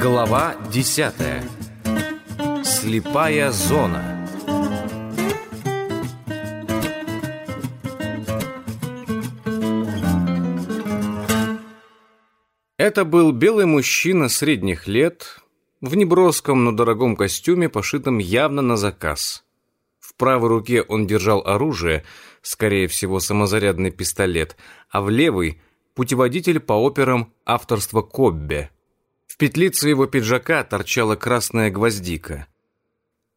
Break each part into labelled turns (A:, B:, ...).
A: Глава десятая. Слепая зона. Это был белый мужчина средних лет, в неброском, но дорогом костюме, пошитом явно на заказ. Правой руке он держал оружие, скорее всего, самозарядный пистолет, а в левой – путеводитель по операм авторства Коббе. В петлице его пиджака торчала красная гвоздика.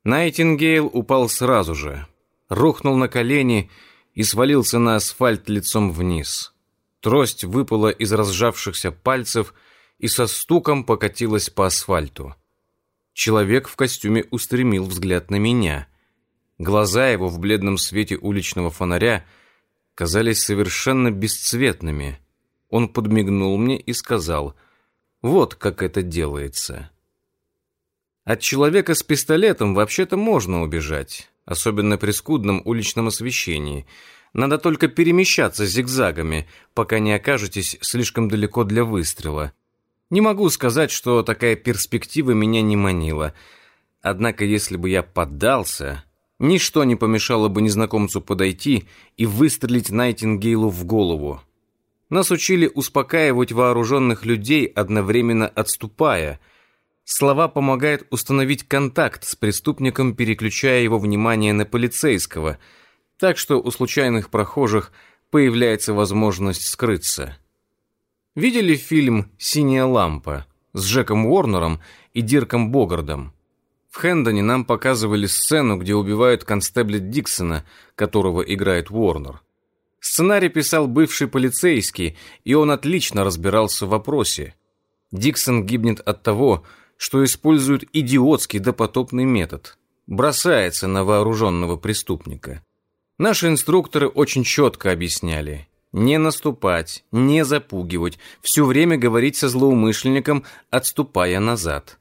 A: Найтингейл упал сразу же, рухнул на колени и свалился на асфальт лицом вниз. Трость выпала из разжавшихся пальцев и со стуком покатилась по асфальту. Человек в костюме устремил взгляд на меня. Глаза его в бледном свете уличного фонаря казались совершенно бесцветными. Он подмигнул мне и сказал, «Вот как это делается». От человека с пистолетом вообще-то можно убежать, особенно при скудном уличном освещении – надо только перемещаться зигзагами, пока не окажетесь слишком далеко для выстрела. Не могу сказать, что такая перспектива меня не манила. Однако, если бы я поддался, ничто не помешало бы незнакомцу подойти и выстрелить Найтингейлу в голову. Нас учили успокаивать вооруженных людей, одновременно отступая. Слова помогают установить контакт с преступником, переключая его внимание на полицейского – так что у случайных прохожих появляется возможность скрыться. Видели фильм «Синяя лампа» с Джеком Уорнером и Дирком Богардом? В Хэндоне нам показывали сцену, где убивают констебля Диксона, которого играет Уорнер. Сценарий писал бывший полицейский, и он отлично разбирался в вопросе. Диксон гибнет от того, что использует идиотский допотопный метод. Бросается на вооруженного преступника. Наши инструкторы очень четко объясняли. Не наступать, не запугивать, все время говорить со злоумышленником, отступая назад.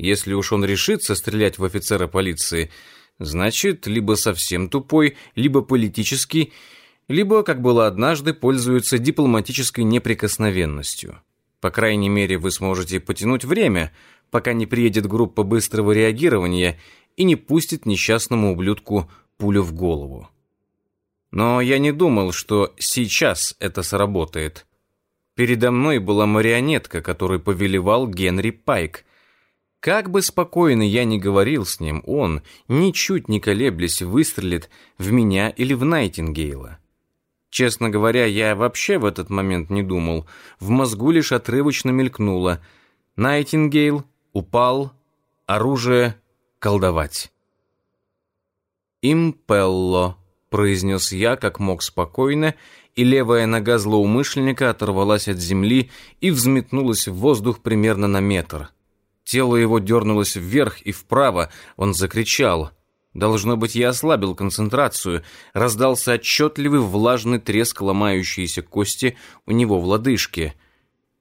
A: Если уж он решится стрелять в офицера полиции, значит, либо совсем тупой, либо политический, либо, как было однажды, пользуется дипломатической неприкосновенностью. По крайней мере, вы сможете потянуть время, пока не приедет группа быстрого реагирования и не пустит несчастному ублюдку пулю в голову. Но я не думал, что сейчас это сработает. Передо мной была марионетка, которой повелевал Генри Пайк. Как бы спокойно я ни говорил с ним, он, ничуть не колеблясь, выстрелит в меня или в Найтингейла. Честно говоря, я вообще в этот момент не думал. В мозгу лишь отрывочно мелькнуло. Найтингейл упал, оружие колдовать. Импелло произнес я как мог спокойно, и левая нога злоумышленника оторвалась от земли и взметнулась в воздух примерно на метр. Тело его дернулось вверх и вправо, он закричал. Должно быть, я ослабил концентрацию, раздался отчетливый влажный треск ломающейся кости у него в лодыжке.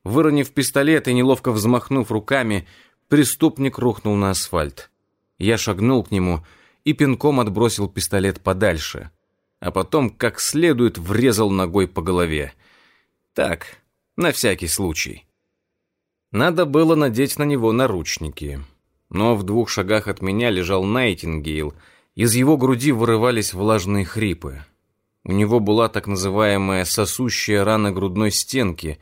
A: Выронив пистолет и неловко взмахнув руками, преступник рухнул на асфальт. Я шагнул к нему и пинком отбросил пистолет подальше а потом как следует врезал ногой по голове. Так, на всякий случай. Надо было надеть на него наручники. Но в двух шагах от меня лежал Найтингейл, из его груди вырывались влажные хрипы. У него была так называемая сосущая рана грудной стенки,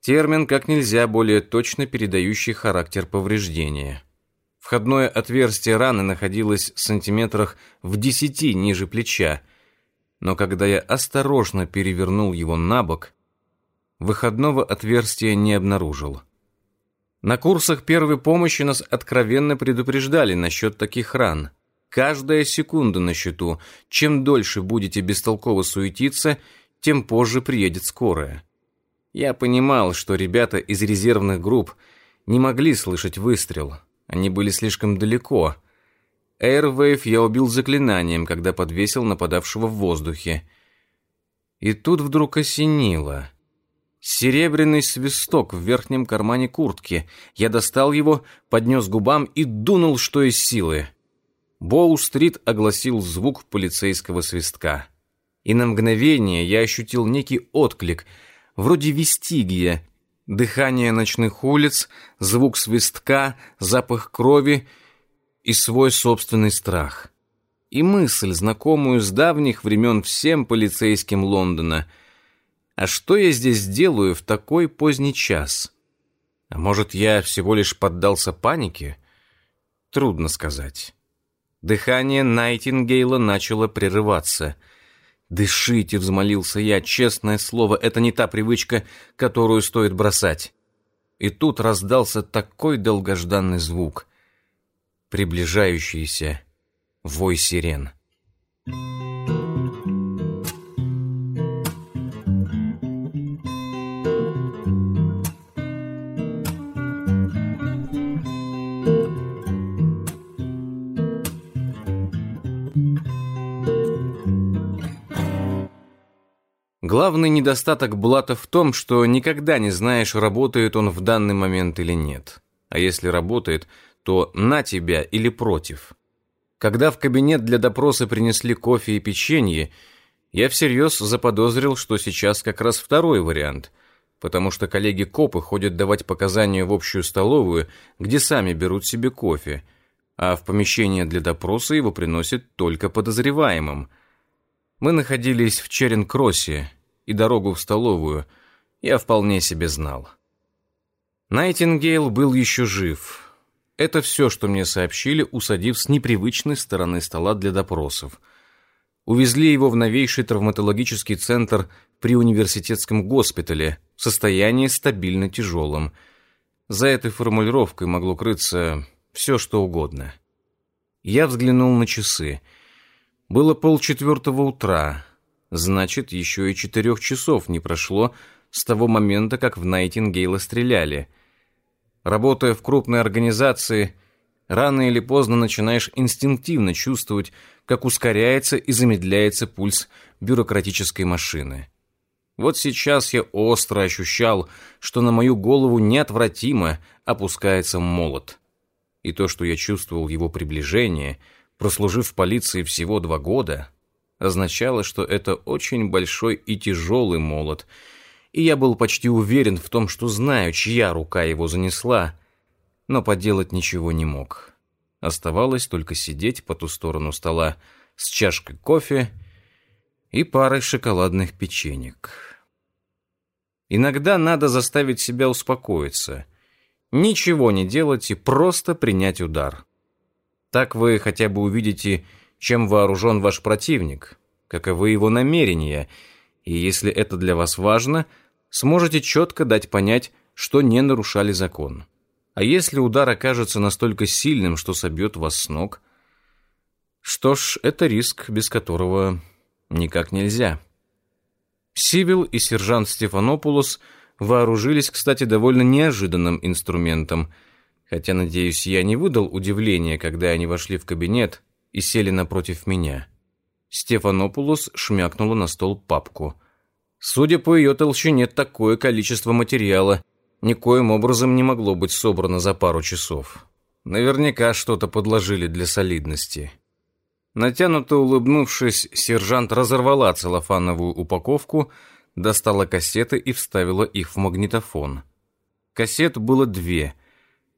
A: термин как нельзя более точно передающий характер повреждения. Входное отверстие раны находилось в сантиметрах в десяти ниже плеча, но когда я осторожно перевернул его на бок, выходного отверстия не обнаружил. На курсах первой помощи нас откровенно предупреждали насчет таких ран. Каждая секунда на счету. Чем дольше будете бестолково суетиться, тем позже приедет скорая. Я понимал, что ребята из резервных групп не могли слышать выстрел. Они были слишком далеко — Эйрвейв я убил заклинанием, когда подвесил нападавшего в воздухе. И тут вдруг осенило. Серебряный свисток в верхнем кармане куртки. Я достал его, поднес губам и дунул, что из силы. Боу-стрит огласил звук полицейского свистка. И на мгновение я ощутил некий отклик, вроде вестигия, дыхание ночных улиц, звук свистка, запах крови и свой собственный страх. И мысль, знакомую с давних времен всем полицейским Лондона. А что я здесь делаю в такой поздний час? А может, я всего лишь поддался панике? Трудно сказать. Дыхание Найтингейла начало прерываться. «Дышите», — взмолился я, — «честное слово, это не та привычка, которую стоит бросать». И тут раздался такой долгожданный звук. Приближающийся вой сирен. Главный недостаток Блата в том, что никогда не знаешь, работает он в данный момент или нет. А если работает, то на тебя или против. Когда в кабинет для допроса принесли кофе и печенье, я всерьез заподозрил, что сейчас как раз второй вариант, потому что коллеги-копы ходят давать показания в общую столовую, где сами берут себе кофе, а в помещение для допроса его приносят только подозреваемым. Мы находились в Черен-Кроссе, и дорогу в столовую я вполне себе знал. Найтингейл был еще жив. Это все, что мне сообщили, усадив с непривычной стороны стола для допросов. Увезли его в новейший травматологический центр при университетском госпитале в состоянии стабильно тяжелом. За этой формулировкой могло крыться все, что угодно. Я взглянул на часы. Было полчетвертого утра, Значит, еще и четырех часов не прошло с того момента, как в Найтингейла стреляли. Работая в крупной организации, рано или поздно начинаешь инстинктивно чувствовать, как ускоряется и замедляется пульс бюрократической машины. Вот сейчас я остро ощущал, что на мою голову неотвратимо опускается молот. И то, что я чувствовал его приближение, прослужив в полиции всего два года, означало, что это очень большой и тяжелый молот, и я был почти уверен в том, что знаю, чья рука его занесла, но поделать ничего не мог. Оставалось только сидеть по ту сторону стола с чашкой кофе и парой шоколадных печенек. Иногда надо заставить себя успокоиться, ничего не делать и просто принять удар. Так вы хотя бы увидите чем вооружен ваш противник, каковы его намерения, и если это для вас важно, сможете четко дать понять, что не нарушали закон. А если удар окажется настолько сильным, что собьет вас с ног, что ж, это риск, без которого никак нельзя. Сивил и сержант Стефанопулос вооружились, кстати, довольно неожиданным инструментом, хотя, надеюсь, я не выдал удивления, когда они вошли в кабинет, и сели напротив меня. Стефанопулос шмякнула на стол папку. Судя по ее толщине, такое количество материала никоим образом не могло быть собрано за пару часов. Наверняка что-то подложили для солидности. Натянуто улыбнувшись, сержант разорвала целлофановую упаковку, достала кассеты и вставила их в магнитофон. Кассет было две.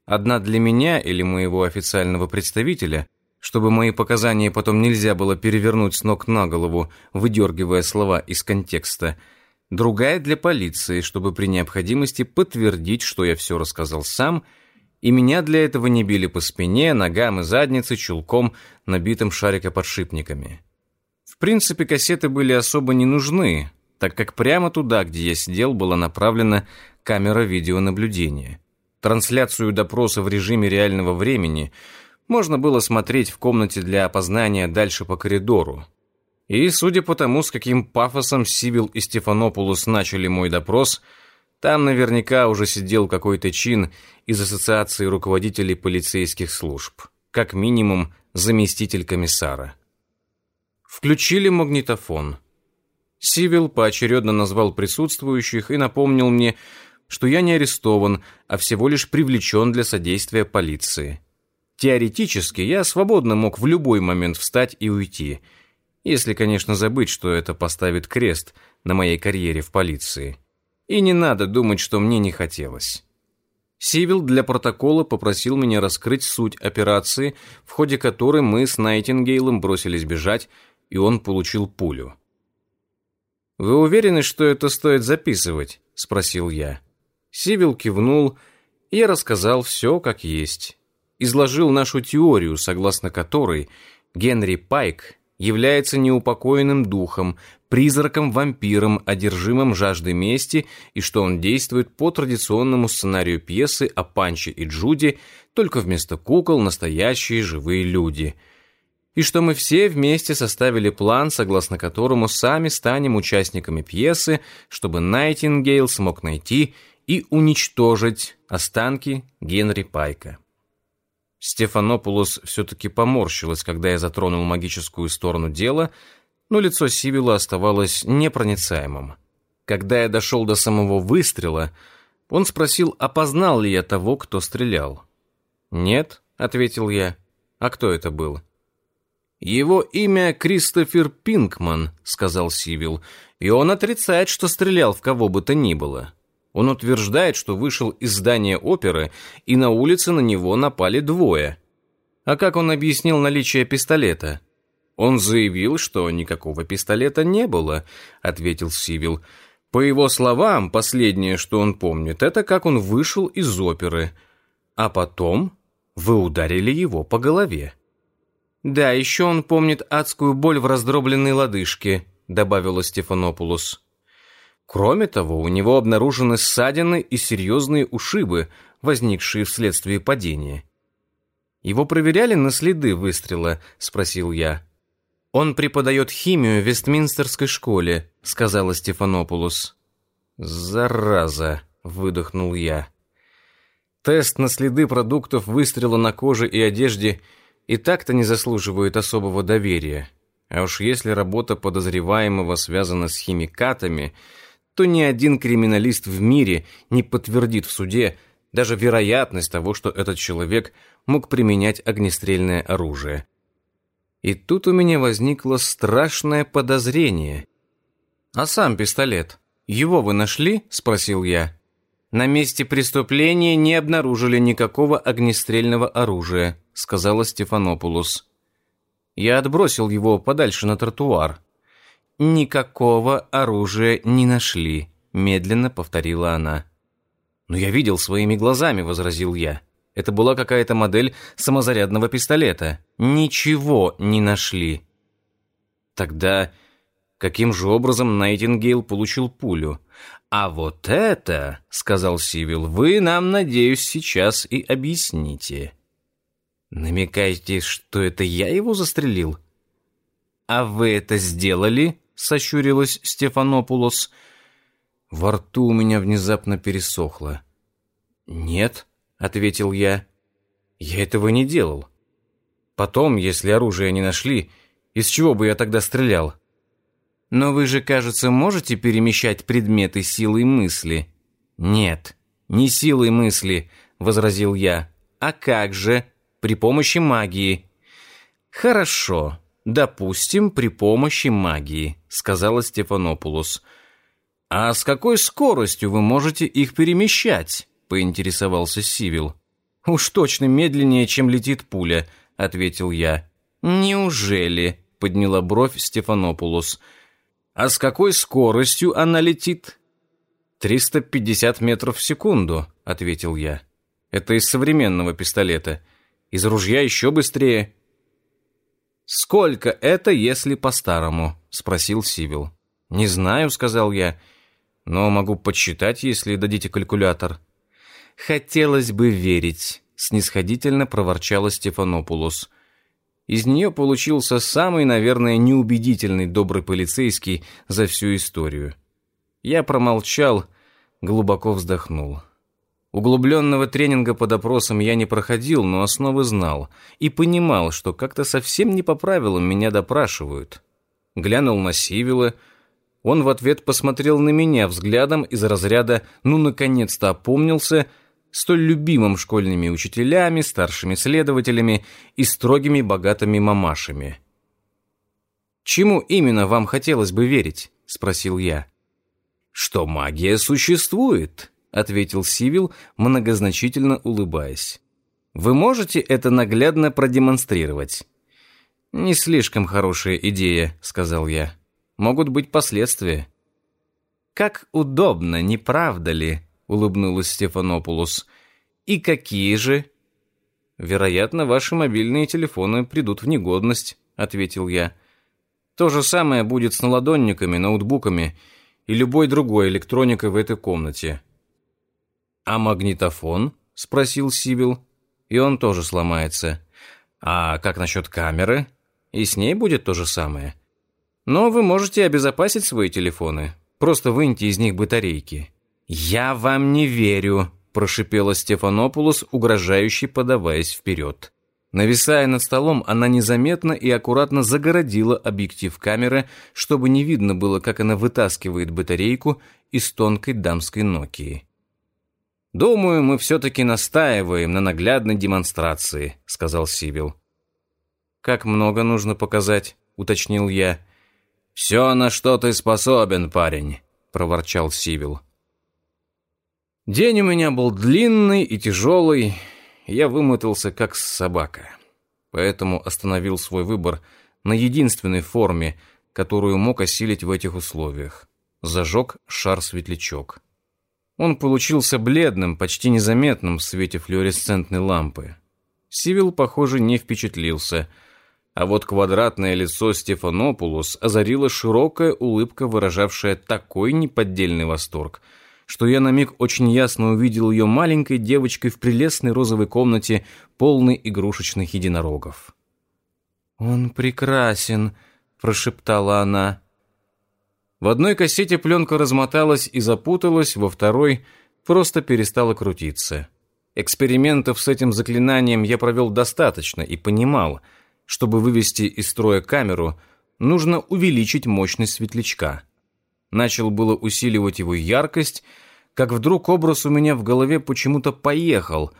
A: Одна для меня или моего официального представителя — чтобы мои показания потом нельзя было перевернуть с ног на голову, выдергивая слова из контекста. Другая для полиции, чтобы при необходимости подтвердить, что я все рассказал сам, и меня для этого не били по спине, ногам и заднице чулком, набитым шарикоподшипниками. В принципе, кассеты были особо не нужны, так как прямо туда, где я сидел, была направлена камера видеонаблюдения. Трансляцию допроса в режиме реального времени – можно было смотреть в комнате для опознания дальше по коридору. И, судя по тому, с каким пафосом Сивил и Стефанопулос начали мой допрос, там наверняка уже сидел какой-то чин из Ассоциации руководителей полицейских служб, как минимум заместитель комиссара. Включили магнитофон. Сивил поочередно назвал присутствующих и напомнил мне, что я не арестован, а всего лишь привлечен для содействия полиции. Теоретически я свободно мог в любой момент встать и уйти. Если, конечно, забыть, что это поставит крест на моей карьере в полиции. И не надо думать, что мне не хотелось. Сивил для протокола попросил меня раскрыть суть операции, в ходе которой мы с Найтингейлом бросились бежать, и он получил пулю. «Вы уверены, что это стоит записывать?» – спросил я. Сивил кивнул, и я рассказал все как есть. Изложил нашу теорию, согласно которой Генри Пайк является неупокоенным духом, призраком-вампиром, одержимым жаждой мести, и что он действует по традиционному сценарию пьесы о Панче и Джуди, только вместо кукол настоящие живые люди. И что мы все вместе составили план, согласно которому сами станем участниками пьесы, чтобы Найтингейл смог найти и уничтожить останки Генри Пайка. Стефанопулос все-таки поморщилась, когда я затронул магическую сторону дела, но лицо Сивила оставалось непроницаемым. Когда я дошел до самого выстрела, он спросил, опознал ли я того, кто стрелял. «Нет», — ответил я. «А кто это был?» «Его имя Кристофер Пинкман», — сказал Сивил, «и он отрицает, что стрелял в кого бы то ни было. Он утверждает, что вышел из здания оперы, и на улице на него напали двое. А как он объяснил наличие пистолета? Он заявил, что никакого пистолета не было, ответил Сивил. По его словам, последнее, что он помнит, это как он вышел из оперы. А потом вы ударили его по голове. Да, еще он помнит адскую боль в раздробленной лодыжке, добавила Стефанопулос. Кроме того, у него обнаружены ссадины и серьезные ушибы, возникшие вследствие падения. «Его проверяли на следы выстрела?» – спросил я. «Он преподает химию в Вестминстерской школе», – сказала Стефанопулос. «Зараза!» – выдохнул я. Тест на следы продуктов выстрела на коже и одежде и так-то не заслуживает особого доверия. А уж если работа подозреваемого связана с химикатами – то ни один криминалист в мире не подтвердит в суде даже вероятность того, что этот человек мог применять огнестрельное оружие. И тут у меня возникло страшное подозрение. «А сам пистолет? Его вы нашли?» – спросил я. «На месте преступления не обнаружили никакого огнестрельного оружия», – сказала Стефанопулос. Я отбросил его подальше на тротуар. «Никакого оружия не нашли», — медленно повторила она. «Но я видел своими глазами», — возразил я. «Это была какая-то модель самозарядного пистолета. Ничего не нашли». Тогда каким же образом Найтингейл получил пулю? «А вот это, — сказал Сивил, — вы нам, надеюсь, сейчас и объясните». «Намекаете, что это я его застрелил?» «А вы это сделали?» Сощурилась Стефанопулос. Во рту у меня внезапно пересохло. «Нет», — ответил я, — «я этого не делал. Потом, если оружие не нашли, из чего бы я тогда стрелял?» «Но вы же, кажется, можете перемещать предметы силой мысли?» «Нет, не силой мысли», — возразил я. «А как же? При помощи магии». «Хорошо», «Допустим, при помощи магии», — сказала Стефанопулос. «А с какой скоростью вы можете их перемещать?» — поинтересовался Сивил. «Уж точно медленнее, чем летит пуля», — ответил я. «Неужели?» — подняла бровь Стефанопулос. «А с какой скоростью она летит?» «Триста пятьдесят метров в секунду», — ответил я. «Это из современного пистолета. Из ружья еще быстрее». «Сколько это, если по-старому?» — спросил Сивил. «Не знаю», — сказал я, — «но могу подсчитать, если дадите калькулятор». «Хотелось бы верить», — снисходительно проворчала Стефанопулос. Из нее получился самый, наверное, неубедительный добрый полицейский за всю историю. Я промолчал, глубоко вздохнул. Углубленного тренинга по допросам я не проходил, но основы знал и понимал, что как-то совсем не по правилам меня допрашивают. Глянул на Сивила. Он в ответ посмотрел на меня взглядом из разряда «ну, наконец-то опомнился», столь любимым школьными учителями, старшими следователями и строгими богатыми мамашами. Чему именно вам хотелось бы верить? спросил я. Что магия существует, ответил Сивил, многозначительно улыбаясь. Вы можете это наглядно продемонстрировать? Не слишком хорошая идея, сказал я. Могут быть последствия. Как удобно, не правда ли? улыбнулась Стефанопулос. И какие же? Вероятно, ваши мобильные телефоны придут в негодность, ответил я. То же самое будет с наладонниками, ноутбуками и любой другой электроникой в этой комнате. А магнитофон? спросил Сивил. И он тоже сломается. А как насчет камеры? И с ней будет то же самое. Но вы можете обезопасить свои телефоны. Просто выньте из них батарейки. Я вам не верю, прошипела Стефанопулос, угрожающе подаваясь вперед. Нависая над столом, она незаметно и аккуратно загородила объектив камеры, чтобы не видно было, как она вытаскивает батарейку из тонкой дамской Нокии. «Думаю, мы все-таки настаиваем на наглядной демонстрации», — сказал Сивил. «Как много нужно показать?» — уточнил я. «Все, на что ты способен, парень», — проворчал Сивил. День у меня был длинный и тяжелый, я вымотался как собака. Поэтому остановил свой выбор на единственной форме, которую мог осилить в этих условиях. Зажег шар-светлячок. Он получился бледным, почти незаметным в свете флуоресцентной лампы. Сивил, похоже, не впечатлился, а вот квадратное лицо Стефанопулос озарила широкая улыбка, выражавшая такой неподдельный восторг, что я на миг очень ясно увидел ее маленькой девочкой в прелестной розовой комнате, полной игрушечных единорогов. «Он прекрасен», — прошептала она. В одной кассете пленка размоталась и запуталась, во второй просто перестала крутиться. Экспериментов с этим заклинанием я провел достаточно и понимал, чтобы вывести из строя камеру, нужно увеличить мощность светлячка. Начал было усиливать его яркость, как вдруг образ у меня в голове почему-то поехал,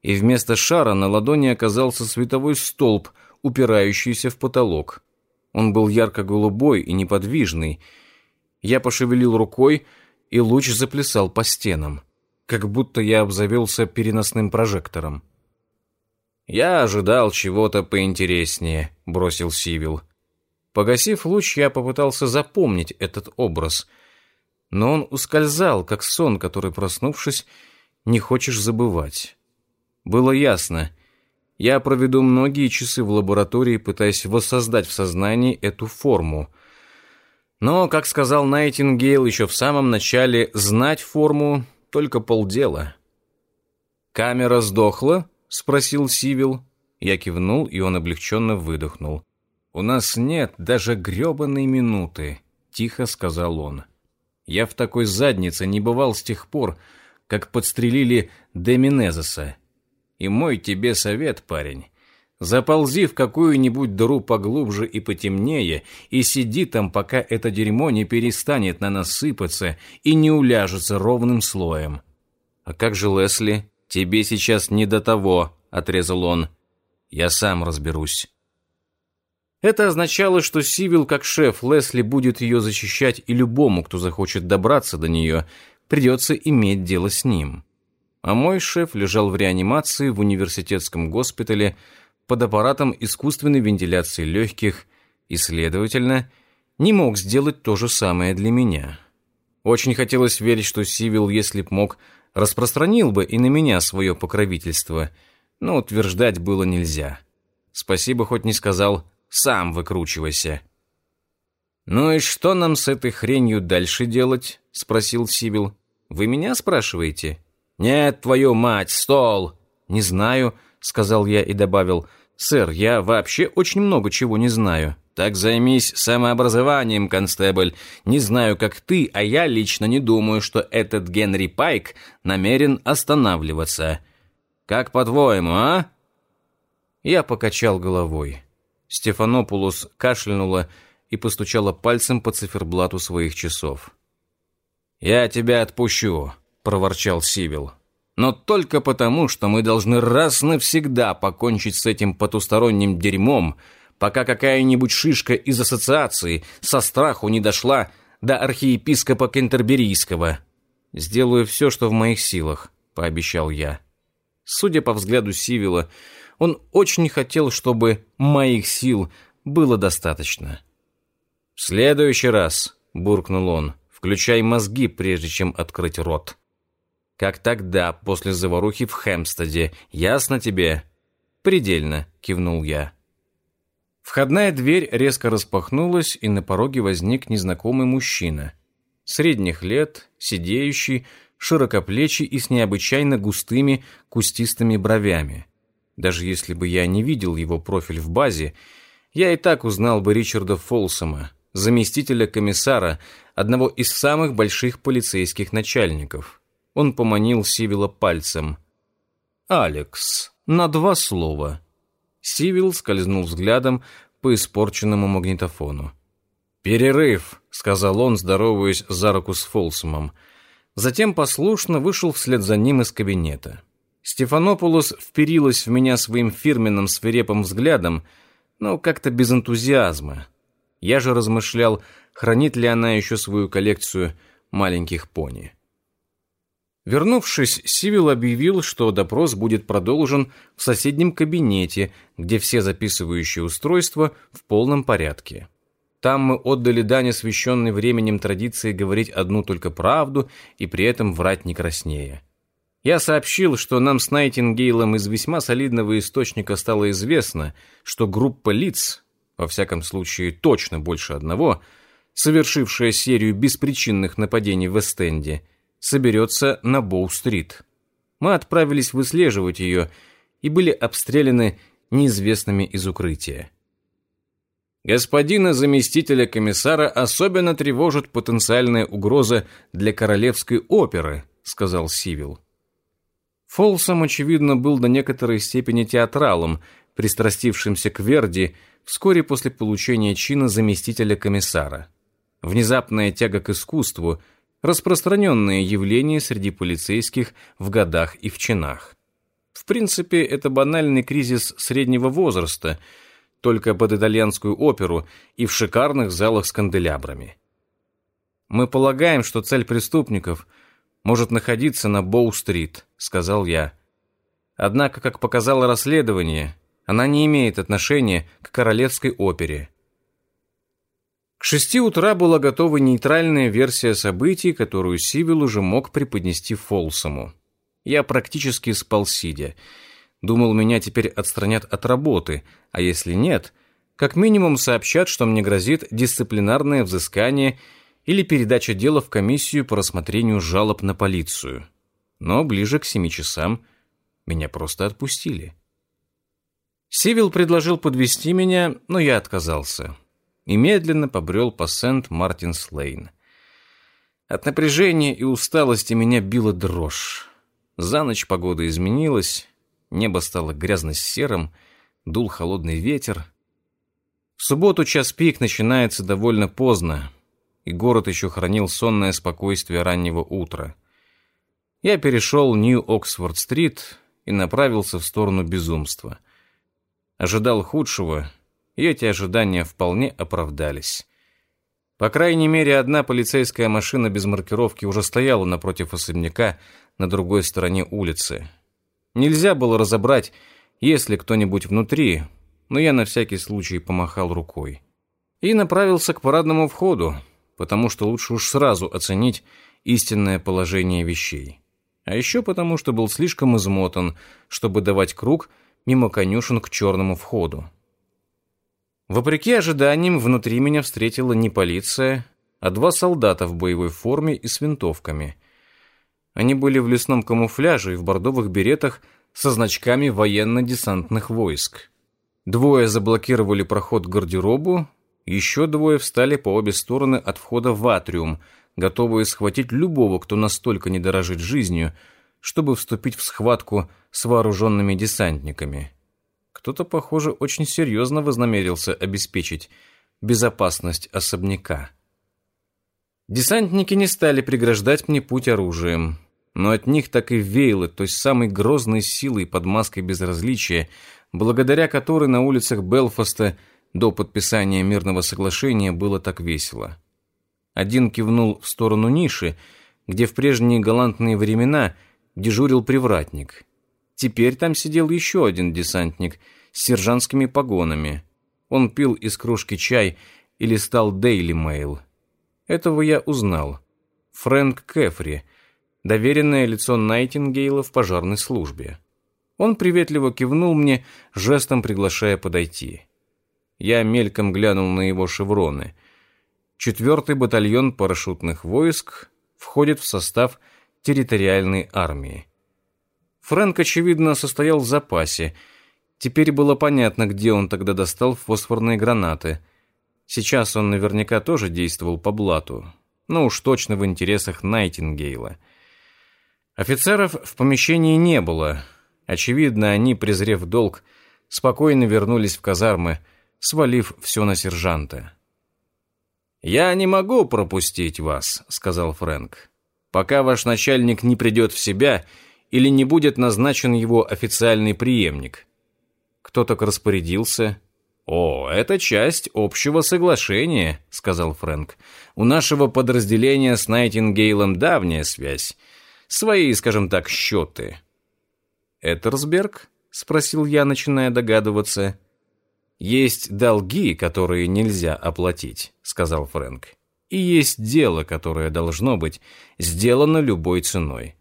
A: и вместо шара на ладони оказался световой столб, упирающийся в потолок. Он был ярко-голубой и неподвижный, я пошевелил рукой, и луч заплясал по стенам, как будто я обзавелся переносным прожектором. «Я ожидал чего-то поинтереснее», — бросил Сивил. Погасив луч, я попытался запомнить этот образ, но он ускользал, как сон, который, проснувшись, не хочешь забывать. Было ясно, я проведу многие часы в лаборатории, пытаясь воссоздать в сознании эту форму — но, как сказал Найтингейл еще в самом начале, знать форму — только полдела. «Камера сдохла?» — спросил Сивил. Я кивнул, и он облегченно выдохнул. «У нас нет даже гребаной минуты», — тихо сказал он. «Я в такой заднице не бывал с тех пор, как подстрелили Деминезеса. И мой тебе совет, парень, Заползи в какую-нибудь дыру поглубже и потемнее и сиди там, пока это дерьмо не перестанет на нас сыпаться и не уляжется ровным слоем. А как же Лесли? Тебе сейчас не до того, отрезал он. Я сам разберусь. Это означало, что Сивил, как шеф Лесли, будет ее защищать, и любому, кто захочет добраться до нее, придется иметь дело с ним. А мой шеф лежал в реанимации в университетском госпитале, под аппаратом искусственной вентиляции легких и, следовательно, не мог сделать то же самое для меня. Очень хотелось верить, что Сивил, если б мог, распространил бы и на меня свое покровительство, но утверждать было нельзя. Спасибо хоть не сказал «сам выкручивайся». «Ну и что нам с этой хренью дальше делать?» — спросил Сивил. «Вы меня спрашиваете?» «Нет, твою мать, стол!» «Не знаю», сказал я и добавил, «Сэр, я вообще очень много чего не знаю». «Так займись самообразованием, констебль. Не знаю, как ты, а я лично не думаю, что этот Генри Пайк намерен останавливаться. Как по-твоему, а?» Я покачал головой. Стефанопулос кашлянула и постучала пальцем по циферблату своих часов. «Я тебя отпущу», — проворчал Сивил но только потому, что мы должны раз навсегда покончить с этим потусторонним дерьмом, пока какая-нибудь шишка из ассоциации со страху не дошла до архиепископа Кентерберийского. «Сделаю все, что в моих силах», — пообещал я. Судя по взгляду Сивила, он очень хотел, чтобы моих сил было достаточно. «В следующий раз», — буркнул он, — «включай мозги, прежде чем открыть рот». «Как тогда, после заварухи в Хэмстеде, ясно тебе?» «Предельно», — кивнул я. Входная дверь резко распахнулась, и на пороге возник незнакомый мужчина. Средних лет, сидеющий, широкоплечий и с необычайно густыми кустистыми бровями. Даже если бы я не видел его профиль в базе, я и так узнал бы Ричарда Фолсома, заместителя комиссара, одного из самых больших полицейских начальников. Он поманил Сивила пальцем. «Алекс, на два слова». Сивил скользнул взглядом по испорченному магнитофону. «Перерыв», — сказал он, здороваясь за руку с Фолсомом. Затем послушно вышел вслед за ним из кабинета. Стефанопулос вперилась в меня своим фирменным свирепым взглядом, но как-то без энтузиазма. Я же размышлял, хранит ли она еще свою коллекцию маленьких пони. Вернувшись, Сивил объявил, что допрос будет продолжен в соседнем кабинете, где все записывающие устройства в полном порядке. Там мы отдали дань освященной временем традиции говорить одну только правду и при этом врать не краснее. Я сообщил, что нам с Найтингейлом из весьма солидного источника стало известно, что группа лиц, во всяком случае точно больше одного, совершившая серию беспричинных нападений в Эстенде, соберется на Боу-стрит. Мы отправились выслеживать ее и были обстреляны неизвестными из укрытия. Господина заместителя комиссара особенно тревожит потенциальная угроза для королевской оперы, сказал Сивил. Фолсом, очевидно, был до некоторой степени театралом, пристрастившимся к Верди вскоре после получения чина заместителя комиссара. Внезапная тяга к искусству – распространенное явление среди полицейских в годах и в чинах. В принципе, это банальный кризис среднего возраста, только под итальянскую оперу и в шикарных залах с канделябрами. «Мы полагаем, что цель преступников может находиться на Боу-стрит», — сказал я. «Однако, как показало расследование, она не имеет отношения к королевской опере. К шести утра была готова нейтральная версия событий, которую Сивил уже мог преподнести Фолсому. Я практически спал сидя. Думал, меня теперь отстранят от работы, а если нет, как минимум сообщат, что мне грозит дисциплинарное взыскание или передача дела в комиссию по рассмотрению жалоб на полицию. Но ближе к семи часам меня просто отпустили. Сивил предложил подвести меня, но я отказался и медленно побрел по Сент-Мартинс-Лейн. От напряжения и усталости меня била дрожь. За ночь погода изменилась, небо стало грязно-серым, дул холодный ветер. В субботу час пик начинается довольно поздно, и город еще хранил сонное спокойствие раннего утра. Я перешел Нью-Оксфорд-стрит и направился в сторону безумства. Ожидал худшего — и эти ожидания вполне оправдались. По крайней мере, одна полицейская машина без маркировки уже стояла напротив особняка на другой стороне улицы. Нельзя было разобрать, есть ли кто-нибудь внутри, но я на всякий случай помахал рукой. И направился к парадному входу, потому что лучше уж сразу оценить истинное положение вещей. А еще потому, что был слишком измотан, чтобы давать круг мимо конюшен к черному входу. Вопреки ожиданиям, внутри меня встретила не полиция, а два солдата в боевой форме и с винтовками. Они были в лесном камуфляже и в бордовых беретах со значками военно-десантных войск. Двое заблокировали проход к гардеробу, еще двое встали по обе стороны от входа в атриум, готовые схватить любого, кто настолько не дорожит жизнью, чтобы вступить в схватку с вооруженными десантниками. Кто-то, похоже, очень серьезно вознамерился обеспечить безопасность особняка. Десантники не стали преграждать мне путь оружием, но от них так и веяло той самой грозной силой под маской безразличия, благодаря которой на улицах Белфаста До подписания мирного соглашения было так весело. Один кивнул в сторону ниши, где в прежние галантные времена дежурил привратник. Теперь там сидел еще один десантник с сержантскими погонами. Он пил из кружки чай и листал Daily Mail. Этого я узнал. Фрэнк Кэфри, доверенное лицо Найтингейла в пожарной службе. Он приветливо кивнул мне, жестом приглашая подойти. Я мельком глянул на его шевроны. Четвертый батальон парашютных войск входит в состав территориальной армии. Фрэнк, очевидно, состоял в запасе. Теперь было понятно, где он тогда достал фосфорные гранаты. Сейчас он наверняка тоже действовал по блату. Но уж точно в интересах Найтингейла. Офицеров в помещении не было. Очевидно, они, презрев долг, спокойно вернулись в казармы, свалив все на сержанта. «Я не могу пропустить вас», — сказал Фрэнк. «Пока ваш начальник не придет в себя или не будет назначен его официальный преемник». Кто так распорядился? «О, это часть общего соглашения», — сказал Фрэнк. «У нашего подразделения с Найтингейлом давняя связь. Свои, скажем так, счеты». «Этерсберг?» — спросил я, начиная догадываться. «Есть долги, которые нельзя оплатить», — сказал Фрэнк. «И есть дело, которое должно быть сделано любой ценой».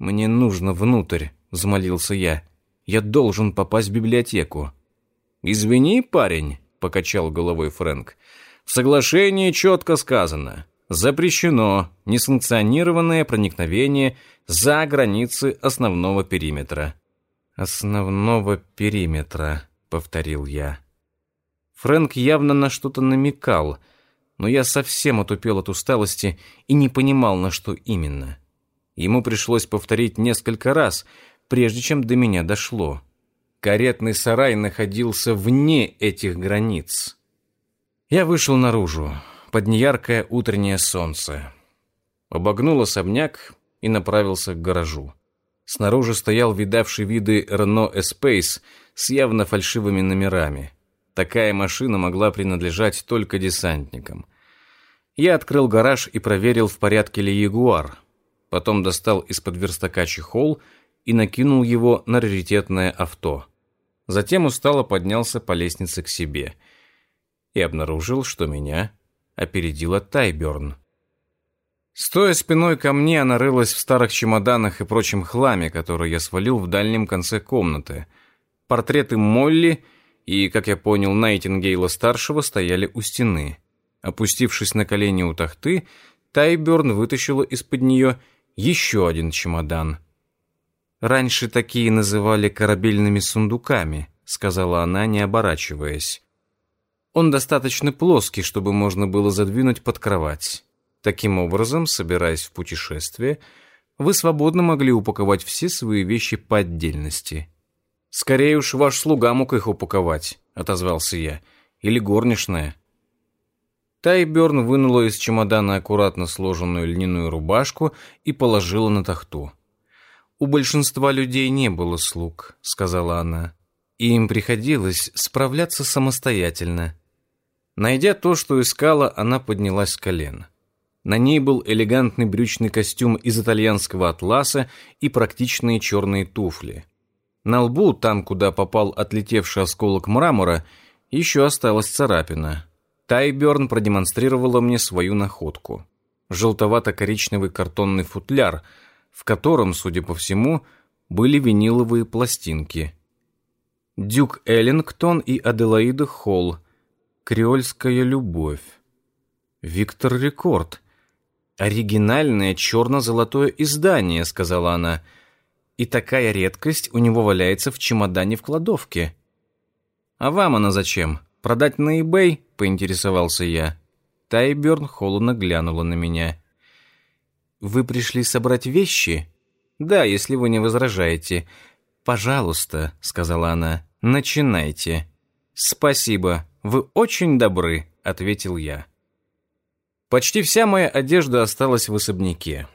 A: «Мне нужно внутрь», — взмолился я. «Я должен попасть в библиотеку». «Извини, парень», — покачал головой Фрэнк. «В соглашении четко сказано. Запрещено несанкционированное проникновение за границы основного периметра». «Основного периметра», — повторил я. Фрэнк явно на что-то намекал, но я совсем отупел от усталости и не понимал, на что именно. Ему пришлось повторить несколько раз, прежде чем до меня дошло. Каретный сарай находился вне этих границ. Я вышел наружу, под неяркое утреннее солнце. Обогнул особняк и направился к гаражу. Снаружи стоял видавший виды Renault Espace с явно фальшивыми номерами. Такая машина могла принадлежать только десантникам. Я открыл гараж и проверил, в порядке ли Ягуар. Потом достал из-под верстака чехол и накинул его на раритетное авто. Затем устало поднялся по лестнице к себе и обнаружил, что меня опередила Тайберн. Стоя спиной ко мне, она рылась в старых чемоданах и прочем хламе, который я свалил в дальнем конце комнаты. Портреты Молли — и, как я понял, Найтингейла-старшего стояли у стены. Опустившись на колени у тахты, Тайберн вытащила из-под нее еще один чемодан. «Раньше такие называли корабельными сундуками», — сказала она, не оборачиваясь. «Он достаточно плоский, чтобы можно было задвинуть под кровать. Таким образом, собираясь в путешествие, вы свободно могли упаковать все свои вещи по отдельности. «Скорее уж ваш слуга мог их упаковать», — отозвался я. «Или горничная». Тайберн вынула из чемодана аккуратно сложенную льняную рубашку и положила на тахту. «У большинства людей не было слуг», — сказала она. «И им приходилось справляться самостоятельно». Найдя то, что искала, она поднялась с колен. На ней был элегантный брючный костюм из итальянского атласа и практичные черные туфли. На лбу, там, куда попал отлетевший осколок мрамора, еще осталась царапина. Тайберн продемонстрировала мне свою находку. Желтовато-коричневый картонный футляр, в котором, судя по всему, были виниловые пластинки. Дюк Эллингтон и Аделаида Холл. Креольская любовь. Виктор Рекорд. Оригинальное черно-золотое издание, сказала она. — и такая редкость у него валяется в чемодане в кладовке. А вам она зачем? Продать на eBay? поинтересовался я. Тайберн холодно глянула на меня. Вы пришли собрать вещи? Да, если вы не возражаете. Пожалуйста, сказала она. Начинайте. Спасибо. Вы очень добры, ответил я. Почти вся моя одежда осталась в особняке.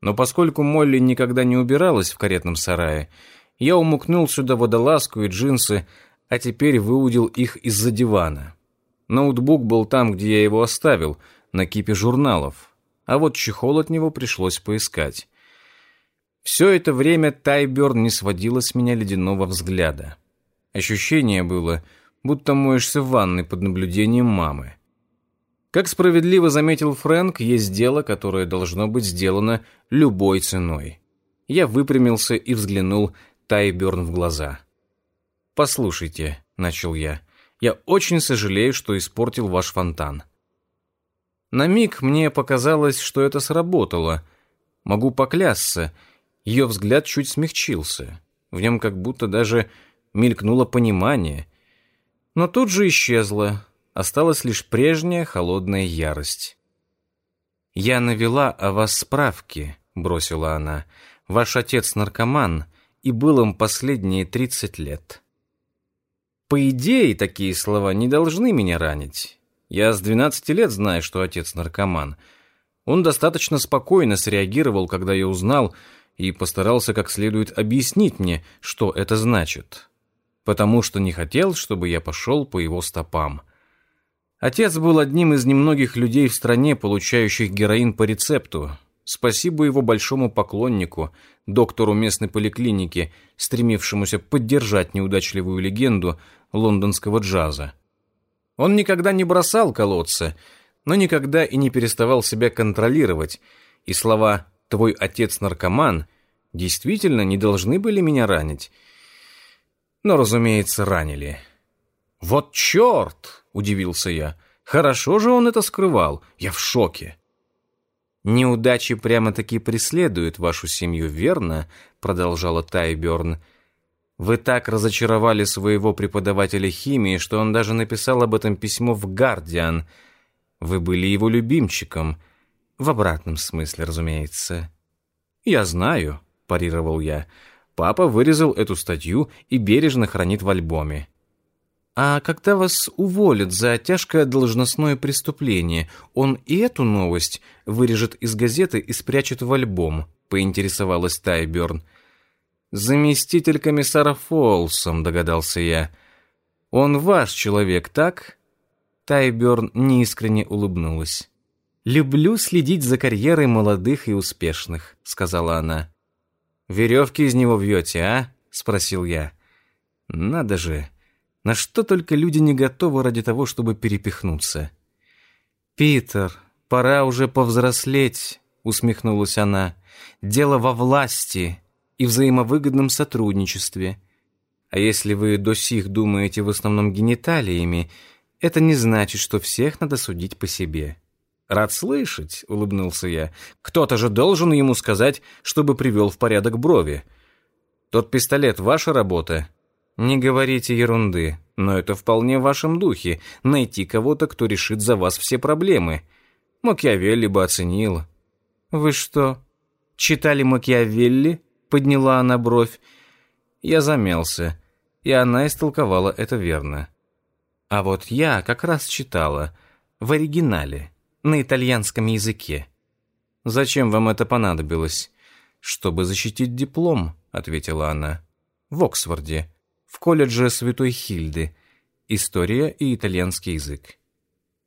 A: Но поскольку Молли никогда не убиралась в каретном сарае, я умукнул сюда водолазку и джинсы, а теперь выудил их из-за дивана. Ноутбук был там, где я его оставил, на кипе журналов, а вот чехол от него пришлось поискать. Все это время Тайберн не сводила с меня ледяного взгляда. Ощущение было, будто моешься в ванной под наблюдением мамы. Как справедливо заметил Фрэнк, есть дело, которое должно быть сделано любой ценой. Я выпрямился и взглянул Тайберн в глаза. «Послушайте», — начал я, — «я очень сожалею, что испортил ваш фонтан». На миг мне показалось, что это сработало. Могу поклясться, ее взгляд чуть смягчился. В нем как будто даже мелькнуло понимание. Но тут же исчезло, осталась лишь прежняя холодная ярость. «Я навела о вас справки», — бросила она. «Ваш отец наркоман, и был им последние тридцать лет». По идее, такие слова не должны меня ранить. Я с двенадцати лет знаю, что отец наркоман. Он достаточно спокойно среагировал, когда я узнал, и постарался как следует объяснить мне, что это значит потому что не хотел, чтобы я пошел по его стопам. Отец был одним из немногих людей в стране, получающих героин по рецепту. Спасибо его большому поклоннику, доктору местной поликлиники, стремившемуся поддержать неудачливую легенду лондонского джаза. Он никогда не бросал колодца, но никогда и не переставал себя контролировать, и слова «твой отец наркоман» действительно не должны были меня ранить – но, разумеется, ранили. «Вот черт!» — удивился я. «Хорошо же он это скрывал. Я в шоке». «Неудачи прямо-таки преследуют вашу семью, верно?» — продолжала Тайберн. «Вы так разочаровали своего преподавателя химии, что он даже написал об этом письмо в «Гардиан». Вы были его любимчиком. В обратном смысле, разумеется». «Я знаю», — парировал я. Папа вырезал эту статью и бережно хранит в альбоме. А когда вас уволят за тяжкое должностное преступление, он и эту новость вырежет из газеты и спрячет в альбом, поинтересовалась Тайберн. Заместитель комиссара Фолсом, догадался я. Он ваш человек, так? Тайберн неискренне улыбнулась. «Люблю следить за карьерой молодых и успешных», — сказала она. Веревки из него вьете, а?» — спросил я. «Надо же! На что только люди не готовы ради того, чтобы перепихнуться?» «Питер, пора уже повзрослеть», — усмехнулась она. «Дело во власти и взаимовыгодном сотрудничестве. А если вы до сих думаете в основном гениталиями, это не значит, что всех надо судить по себе. «Рад слышать», — улыбнулся я. «Кто-то же должен ему сказать, чтобы привел в порядок брови. Тот пистолет — ваша работа?» «Не говорите ерунды, но это вполне в вашем духе — найти кого-то, кто решит за вас все проблемы. Макиавелли бы оценил». «Вы что, читали Макиавелли?» — подняла она бровь. Я замялся, и она истолковала это верно. А вот я как раз читала в оригинале на итальянском языке. «Зачем вам это понадобилось?» «Чтобы защитить диплом», — ответила она. «В Оксфорде, в колледже Святой Хильды. История и итальянский язык».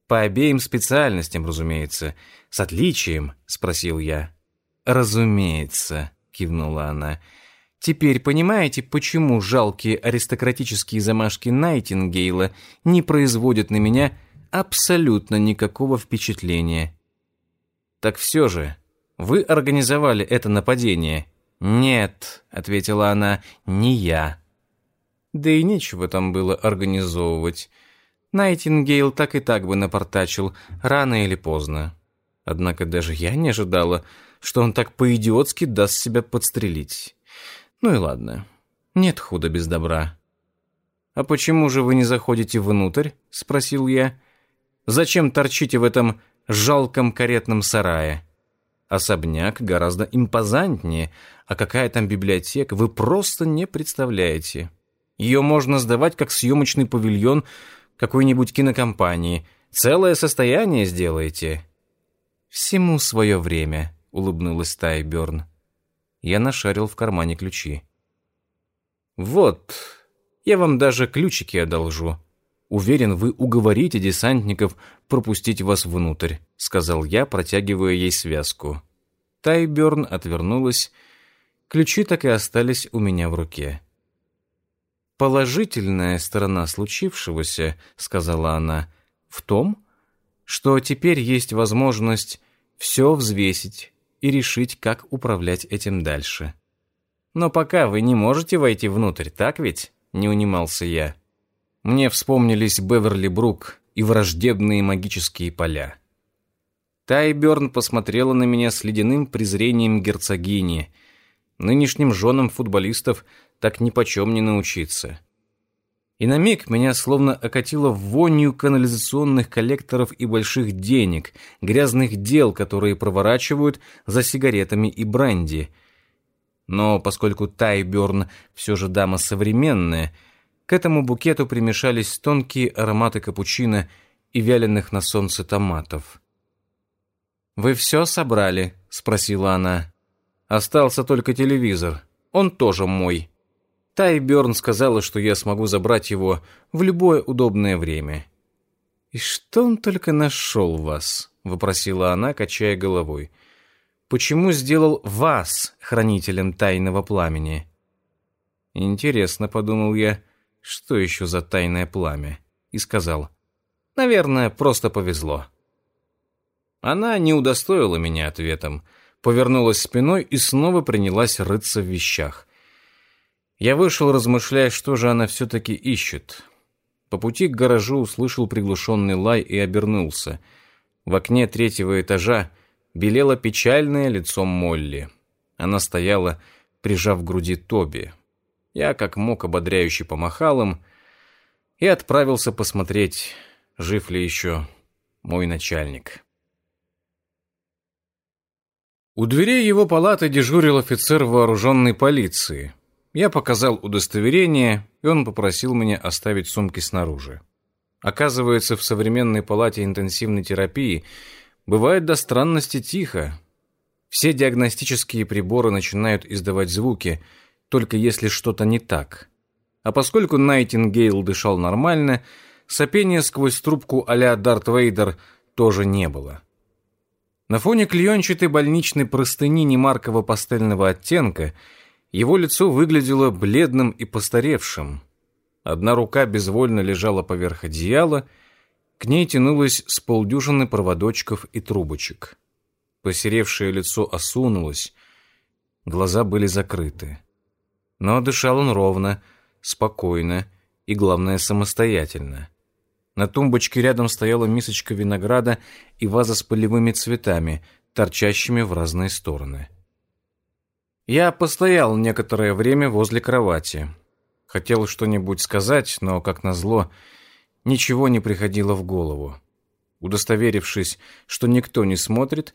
A: «По обеим специальностям, разумеется. С отличием?» — спросил я. «Разумеется», — кивнула она. «Теперь понимаете, почему жалкие аристократические замашки Найтингейла не производят на меня абсолютно никакого впечатления. «Так все же, вы организовали это нападение?» «Нет», — ответила она, — «не я». Да и нечего там было организовывать. Найтингейл так и так бы напортачил, рано или поздно. Однако даже я не ожидала, что он так по-идиотски даст себя подстрелить. Ну и ладно, нет худа без добра. «А почему же вы не заходите внутрь?» — спросил я. Зачем торчите в этом жалком каретном сарае? Особняк гораздо импозантнее, а какая там библиотека, вы просто не представляете. Ее можно сдавать как съемочный павильон какой-нибудь кинокомпании. Целое состояние сделаете. Всему свое время, улыбнулась Тайберн. Я нашарил в кармане ключи. Вот, я вам даже ключики одолжу Уверен, вы уговорите десантников пропустить вас внутрь», — сказал я, протягивая ей связку. Тайберн отвернулась. Ключи так и остались у меня в руке. «Положительная сторона случившегося», — сказала она, — «в том, что теперь есть возможность все взвесить и решить, как управлять этим дальше. Но пока вы не можете войти внутрь, так ведь?» — не унимался я. Мне вспомнились Беверли-Брук и враждебные магические поля. Тайберн посмотрела на меня с ледяным презрением герцогини. Нынешним женам футболистов так нипочем не научиться. И на миг меня словно окатило вонью канализационных коллекторов и больших денег, грязных дел, которые проворачивают за сигаретами и бренди. Но поскольку Тайберн все же дама современная — к этому букету примешались тонкие ароматы капучино и вяленых на солнце томатов. «Вы все собрали?» — спросила она. «Остался только телевизор. Он тоже мой». Тай Бёрн сказала, что я смогу забрать его в любое удобное время. «И что он только нашел вас?» — вопросила она, качая головой. «Почему сделал вас хранителем тайного пламени?» «Интересно», — подумал я, — что еще за тайное пламя, и сказал, «Наверное, просто повезло». Она не удостоила меня ответом, повернулась спиной и снова принялась рыться в вещах. Я вышел, размышляя, что же она все-таки ищет. По пути к гаражу услышал приглушенный лай и обернулся. В окне третьего этажа белело печальное лицо Молли. Она стояла, прижав к груди Тоби. Я как мог ободряюще помахал им и отправился посмотреть, жив ли еще мой начальник. У дверей его палаты дежурил офицер вооруженной полиции. Я показал удостоверение, и он попросил меня оставить сумки снаружи. Оказывается, в современной палате интенсивной терапии бывает до странности тихо. Все диагностические приборы начинают издавать звуки – только если что-то не так. А поскольку Найтингейл дышал нормально, сопения сквозь трубку а-ля Дарт Вейдер тоже не было. На фоне клеенчатой больничной простыни немаркого пастельного оттенка его лицо выглядело бледным и постаревшим. Одна рука безвольно лежала поверх одеяла, к ней тянулось с полдюжины проводочков и трубочек. Посеревшее лицо осунулось, глаза были закрыты. Но дышал он ровно, спокойно и, главное, самостоятельно. На тумбочке рядом стояла мисочка винограда и ваза с полевыми цветами, торчащими в разные стороны. Я постоял некоторое время возле кровати. Хотел что-нибудь сказать, но, как назло, ничего не приходило в голову. Удостоверившись, что никто не смотрит,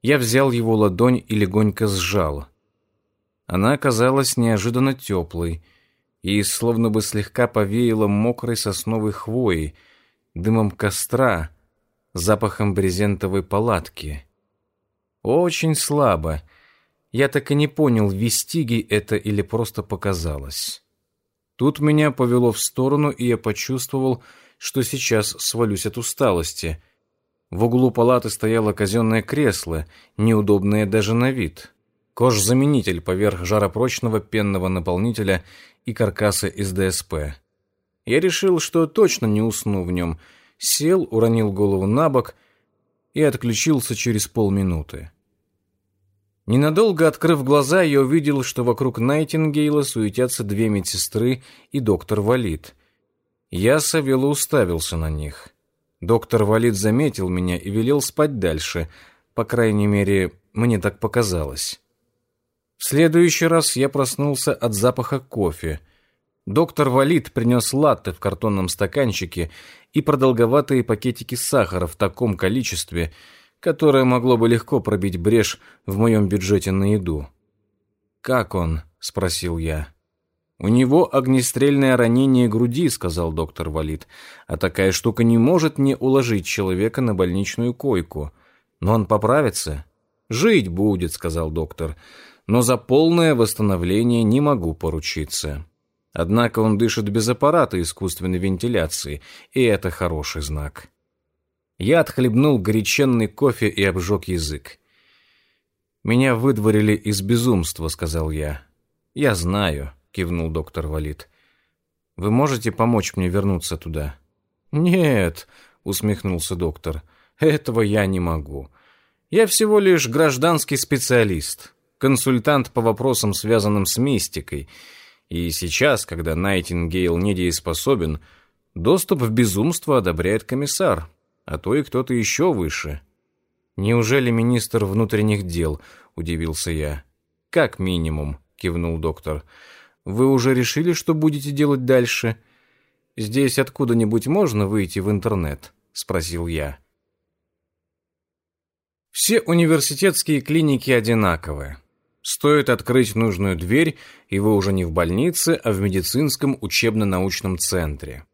A: я взял его ладонь и легонько сжал. Она оказалась неожиданно теплой и словно бы слегка повеяла мокрой сосновой хвоей, дымом костра, запахом брезентовой палатки. Очень слабо. Я так и не понял, вестиги это или просто показалось. Тут меня повело в сторону, и я почувствовал, что сейчас свалюсь от усталости. В углу палаты стояло казенное кресло, неудобное даже на вид кожзаменитель поверх жаропрочного пенного наполнителя и каркаса из ДСП. Я решил, что точно не усну в нем, сел, уронил голову на бок и отключился через полминуты. Ненадолго открыв глаза, я увидел, что вокруг Найтингейла суетятся две медсестры и доктор Валид. Я совело уставился на них. Доктор Валид заметил меня и велел спать дальше, по крайней мере, мне так показалось. В следующий раз я проснулся от запаха кофе. Доктор Валид принес латте в картонном стаканчике и продолговатые пакетики сахара в таком количестве, которое могло бы легко пробить брешь в моем бюджете на еду. «Как он?» — спросил я. «У него огнестрельное ранение груди», — сказал доктор Валид. «А такая штука не может не уложить человека на больничную койку. Но он поправится?» «Жить будет», — сказал доктор но за полное восстановление не могу поручиться. Однако он дышит без аппарата искусственной вентиляции, и это хороший знак. Я отхлебнул горяченный кофе и обжег язык. «Меня выдворили из безумства», — сказал я. «Я знаю», — кивнул доктор Валид. «Вы можете помочь мне вернуться туда?» «Нет», — усмехнулся доктор, — «этого я не могу. Я всего лишь гражданский специалист, консультант по вопросам, связанным с мистикой, и сейчас, когда Найтингейл недееспособен, доступ в безумство одобряет комиссар, а то и кто-то еще выше». «Неужели министр внутренних дел?» — удивился я. «Как минимум», — кивнул доктор. «Вы уже решили, что будете делать дальше?» «Здесь откуда-нибудь можно выйти в интернет?» — спросил я. Все университетские клиники одинаковые. Стоит открыть нужную дверь, и вы уже не в больнице, а в медицинском учебно-научном центре.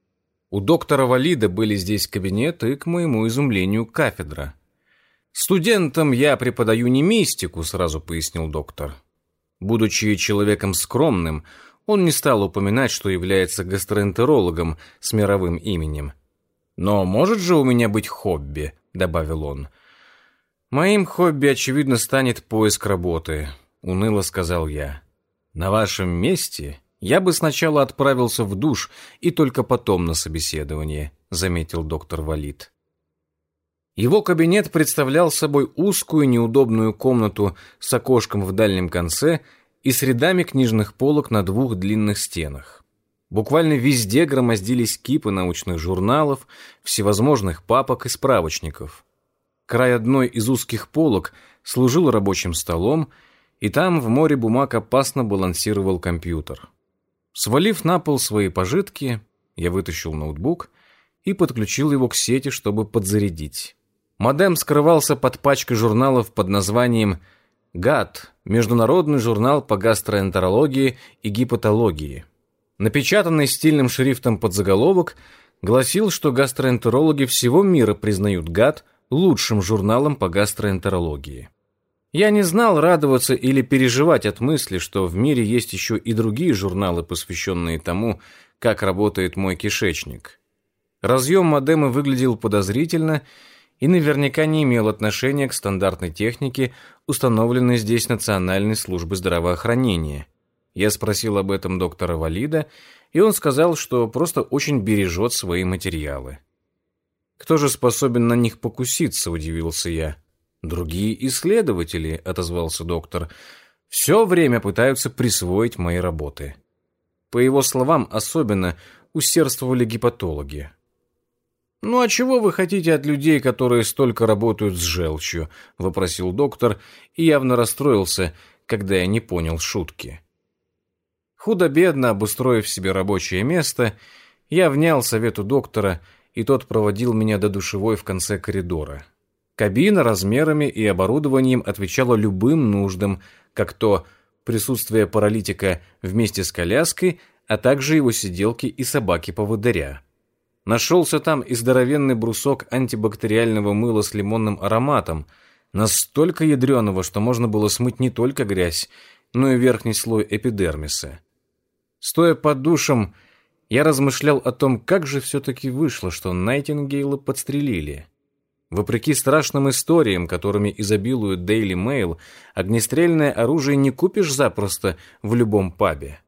A: У доктора Валида были здесь кабинеты и, к моему изумлению, кафедра. «Студентам я преподаю не мистику», — сразу пояснил доктор. Будучи человеком скромным, он не стал упоминать, что является гастроэнтерологом с мировым именем. «Но может же у меня быть хобби», — добавил он. «Моим хобби, очевидно, станет поиск работы», — уныло сказал я. «На вашем месте я бы сначала отправился в душ и только потом на собеседование», — заметил доктор Валид. Его кабинет представлял собой узкую неудобную комнату с окошком в дальнем конце и с рядами книжных полок на двух длинных стенах. Буквально везде громоздились кипы научных журналов, всевозможных папок и справочников. Край одной из узких полок служил рабочим столом, и там в море бумаг опасно балансировал компьютер. Свалив на пол свои пожитки, я вытащил ноутбук и подключил его к сети, чтобы подзарядить. Модем скрывался под пачкой журналов под названием ГАТ – Международный журнал по гастроэнтерологии и гепатологии. Напечатанный стильным шрифтом подзаголовок гласил, что гастроэнтерологи всего мира признают ГАТ лучшим журналом по гастроэнтерологии. Я не знал радоваться или переживать от мысли, что в мире есть еще и другие журналы, посвященные тому, как работает мой кишечник. Разъем модема выглядел подозрительно и наверняка не имел отношения к стандартной технике, установленной здесь Национальной службой здравоохранения. Я спросил об этом доктора Валида, и он сказал, что просто очень бережет свои материалы. «Кто же способен на них покуситься?» – удивился я. «Другие исследователи», – отозвался доктор, – «все время пытаются присвоить мои работы». По его словам, особенно усердствовали гепатологи. «Ну а чего вы хотите от людей, которые столько работают с желчью?» — вопросил доктор и явно расстроился, когда я не понял шутки. Худо-бедно обустроив себе рабочее место, я внял совету доктора, и тот проводил меня до душевой в конце коридора. Кабина размерами и оборудованием отвечала любым нуждам, как то присутствие паралитика вместе с коляской, а также его сиделки и собаки-поводыря. Нашелся там и здоровенный брусок антибактериального мыла с лимонным ароматом, настолько ядреного, что можно было смыть не только грязь, но и верхний слой эпидермиса. Стоя под душем, я размышлял о том, как же все-таки вышло, что Найтингейла подстрелили. Вопреки страшным историям, которыми изобилует Daily Mail, огнестрельное оружие не купишь запросто в любом пабе.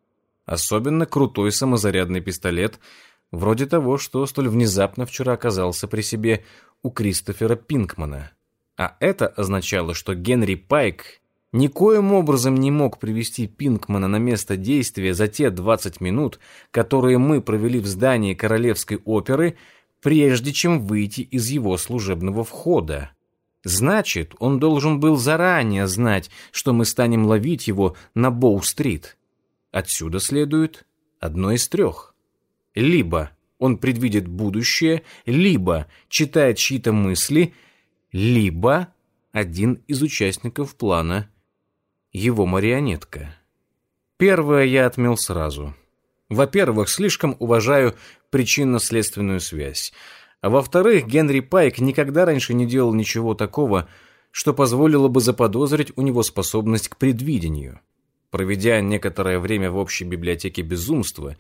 A: Особенно крутой самозарядный пистолет – Вроде того, что столь внезапно вчера оказался при себе у Кристофера Пинкмана. А это означало, что Генри Пайк никоим образом не мог привести Пинкмана на место действия за те 20 минут, которые мы провели в здании Королевской оперы, прежде чем выйти из его служебного входа. Значит, он должен был заранее знать, что мы станем ловить его на Боу-стрит. Отсюда следует одно из трех. Либо он предвидит будущее, либо читает чьи-то мысли, либо один из участников плана — его марионетка. Первое я отмел сразу. Во-первых, слишком уважаю причинно-следственную связь. А во-вторых, Генри Пайк никогда раньше не делал ничего такого, что позволило бы заподозрить у него способность к предвидению. Проведя некоторое время в общей библиотеке безумства,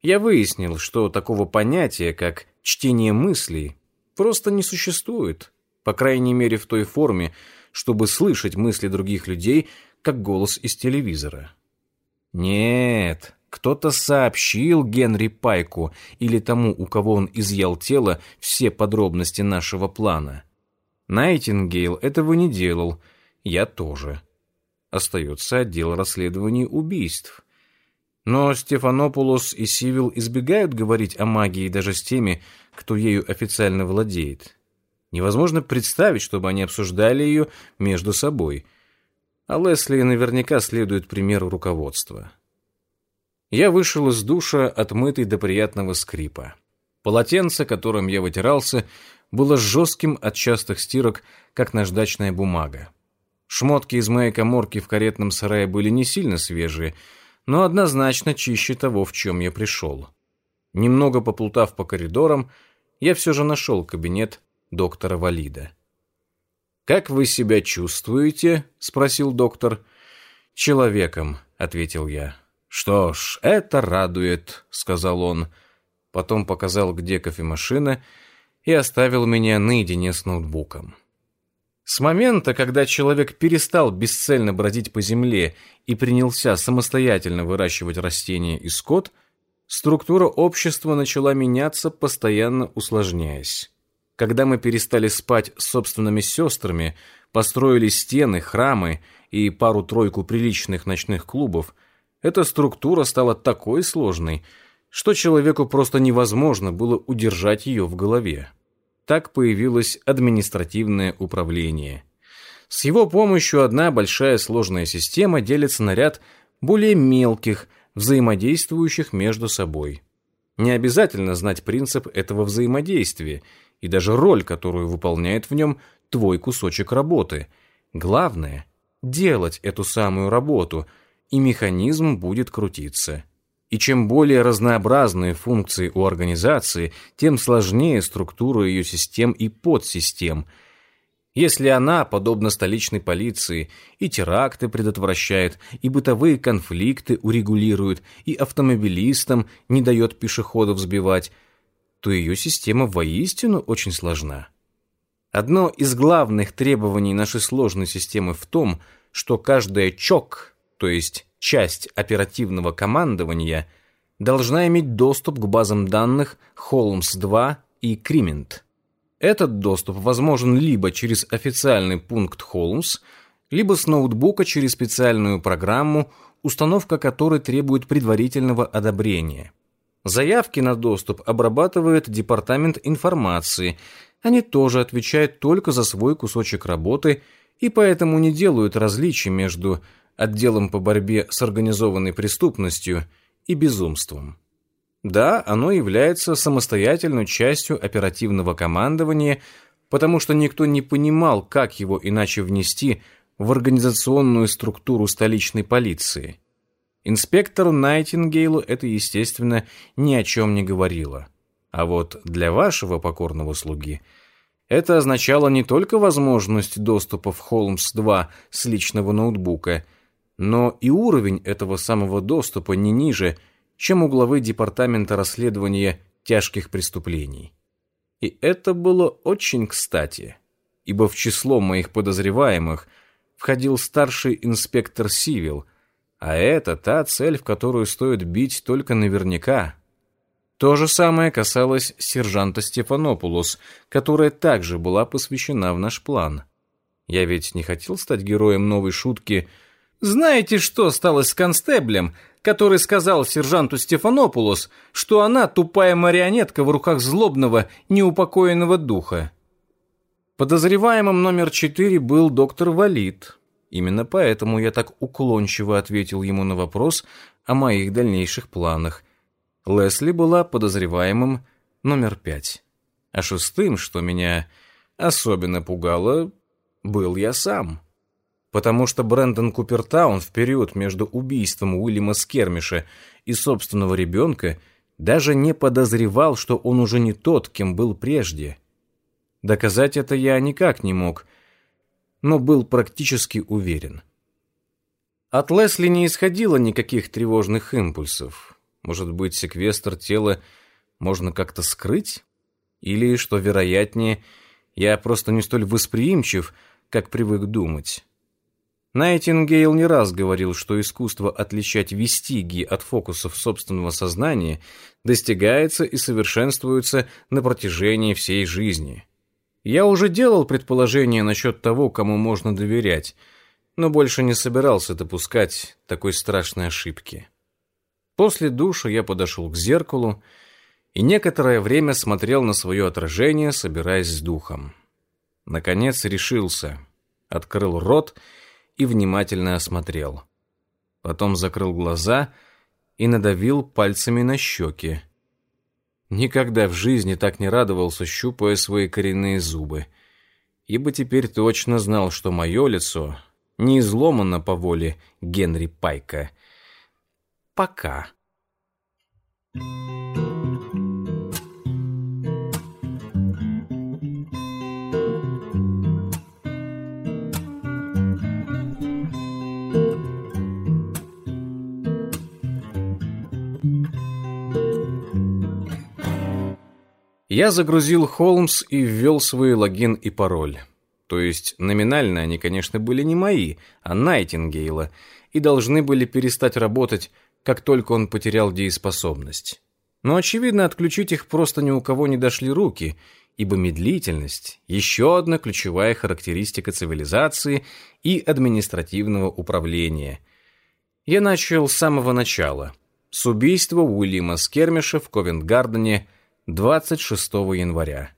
A: я выяснил, что такого понятия, как чтение мыслей, просто не существует, по крайней мере в той форме, чтобы слышать мысли других людей, как голос из телевизора. Нет, кто-то сообщил Генри Пайку или тому, у кого он изъял тело, все подробности нашего плана. Найтингейл этого не делал, я тоже. Остается отдел расследований убийств. Но Стефанопулос и Сивил избегают говорить о магии даже с теми, кто ею официально владеет. Невозможно представить, чтобы они обсуждали ее между собой. А Лесли наверняка следует примеру руководства. Я вышел из душа, отмытый до приятного скрипа. Полотенце, которым я вытирался, было жестким от частых стирок, как наждачная бумага. Шмотки из моей коморки в каретном сарае были не сильно свежие, но однозначно чище того, в чем я пришел. Немного поплутав по коридорам, я все же нашел кабинет доктора Валида. «Как вы себя чувствуете?» — спросил доктор. «Человеком», — ответил я. «Что ж, это радует», — сказал он. Потом показал, где кофемашина, и оставил меня наедине с ноутбуком. С момента, когда человек перестал бесцельно бродить по земле и принялся самостоятельно выращивать растения и скот, структура общества начала меняться, постоянно усложняясь. Когда мы перестали спать с собственными сестрами, построили стены, храмы и пару-тройку приличных ночных клубов, эта структура стала такой сложной, что человеку просто невозможно было удержать ее в голове. Так появилось административное управление. С его помощью одна большая сложная система делится на ряд более мелких, взаимодействующих между собой. Не обязательно знать принцип этого взаимодействия и даже роль, которую выполняет в нем твой кусочек работы. Главное – делать эту самую работу – и механизм будет крутиться. И чем более разнообразные функции у организации, тем сложнее структура ее систем и подсистем. Если она, подобно столичной полиции, и теракты предотвращает, и бытовые конфликты урегулирует, и автомобилистам не дает пешеходов сбивать, то ее система воистину очень сложна. Одно из главных требований нашей сложной системы в том, что каждая ЧОК – то есть часть оперативного командования, должна иметь доступ к базам данных Холмс-2 и Кримент. Этот доступ возможен либо через официальный пункт Холмс, либо с ноутбука через специальную программу, установка которой требует предварительного одобрения. Заявки на доступ обрабатывает Департамент информации. Они тоже отвечают только за свой кусочек работы и поэтому не делают различий между отделом по борьбе с организованной преступностью и безумством. Да, оно является самостоятельной частью оперативного командования, потому что никто не понимал, как его иначе внести в организационную структуру столичной полиции. Инспектору Найтингейлу это, естественно, ни о чем не говорило. А вот для вашего покорного слуги это означало не только возможность доступа в Холмс-2 с личного ноутбука – но и уровень этого самого доступа не ниже, чем у главы Департамента расследования тяжких преступлений. И это было очень кстати, ибо в число моих подозреваемых входил старший инспектор Сивил, а это та цель, в которую стоит бить только наверняка. То же самое касалось сержанта Стефанопулос, которая также была посвящена в наш план. Я ведь не хотел стать героем новой шутки – знаете, что стало с констеблем, который сказал сержанту Стефанопулос, что она тупая марионетка в руках злобного, неупокоенного духа? Подозреваемым номер четыре был доктор Валид. Именно поэтому я так уклончиво ответил ему на вопрос о моих дальнейших планах. Лесли была подозреваемым номер пять. А шестым, что меня особенно пугало, был я сам потому что Брэндон Купертаун в период между убийством Уильяма Скермиша и собственного ребенка даже не подозревал, что он уже не тот, кем был прежде. Доказать это я никак не мог, но был практически уверен. От Лесли не исходило никаких тревожных импульсов. Может быть, секвестр тела можно как-то скрыть? Или, что вероятнее, я просто не столь восприимчив, как привык думать. Найтингейл не раз говорил, что искусство отличать вестиги от фокусов собственного сознания достигается и совершенствуется на протяжении всей жизни. Я уже делал предположение насчет того, кому можно доверять, но больше не собирался допускать такой страшной ошибки. После душа я подошел к зеркалу и некоторое время смотрел на свое отражение, собираясь с духом. Наконец решился, открыл рот и внимательно осмотрел. Потом закрыл глаза и надавил пальцами на щеки. Никогда в жизни так не радовался, щупая свои коренные зубы, ибо теперь точно знал, что мое лицо не изломано по воле Генри Пайка. Пока. Пока. Я загрузил Холмс и ввел свой логин и пароль. То есть номинально они, конечно, были не мои, а Найтингейла, и должны были перестать работать, как только он потерял дееспособность. Но, очевидно, отключить их просто ни у кого не дошли руки, ибо медлительность – еще одна ключевая характеристика цивилизации и административного управления. Я начал с самого начала, с убийства Уильяма Скермиша в Ковент-Гардене – 26 января.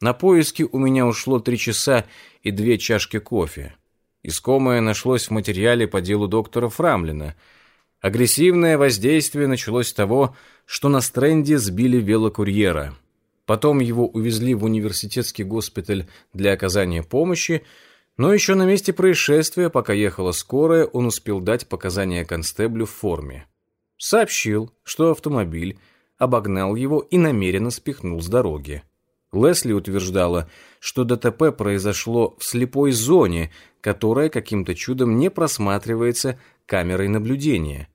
A: На поиски у меня ушло три часа и две чашки кофе. Искомое нашлось в материале по делу доктора Фрамлина. Агрессивное воздействие началось с того, что на стренде сбили велокурьера. Потом его увезли в университетский госпиталь для оказания помощи, но еще на месте происшествия, пока ехала скорая, он успел дать показания констеблю в форме. Сообщил, что автомобиль обогнал его и намеренно спихнул с дороги. Лесли утверждала, что ДТП произошло в слепой зоне, которая каким-то чудом не просматривается камерой наблюдения.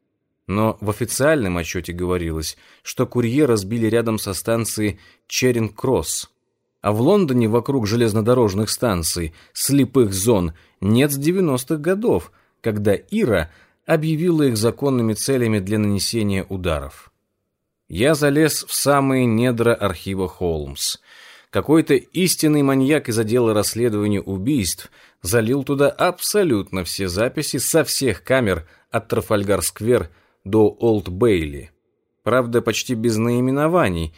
A: Но в официальном отчете говорилось, что курьера сбили рядом со станцией Черинг-Кросс. А в Лондоне вокруг железнодорожных станций, слепых зон, нет с 90-х годов, когда Ира объявила их законными целями для нанесения ударов. Я залез в самые недра архива Холмс. Какой-то истинный маньяк из отдела расследования убийств залил туда абсолютно все записи со всех камер от Трафальгар-сквер до Олд-Бейли. Правда, почти без наименований,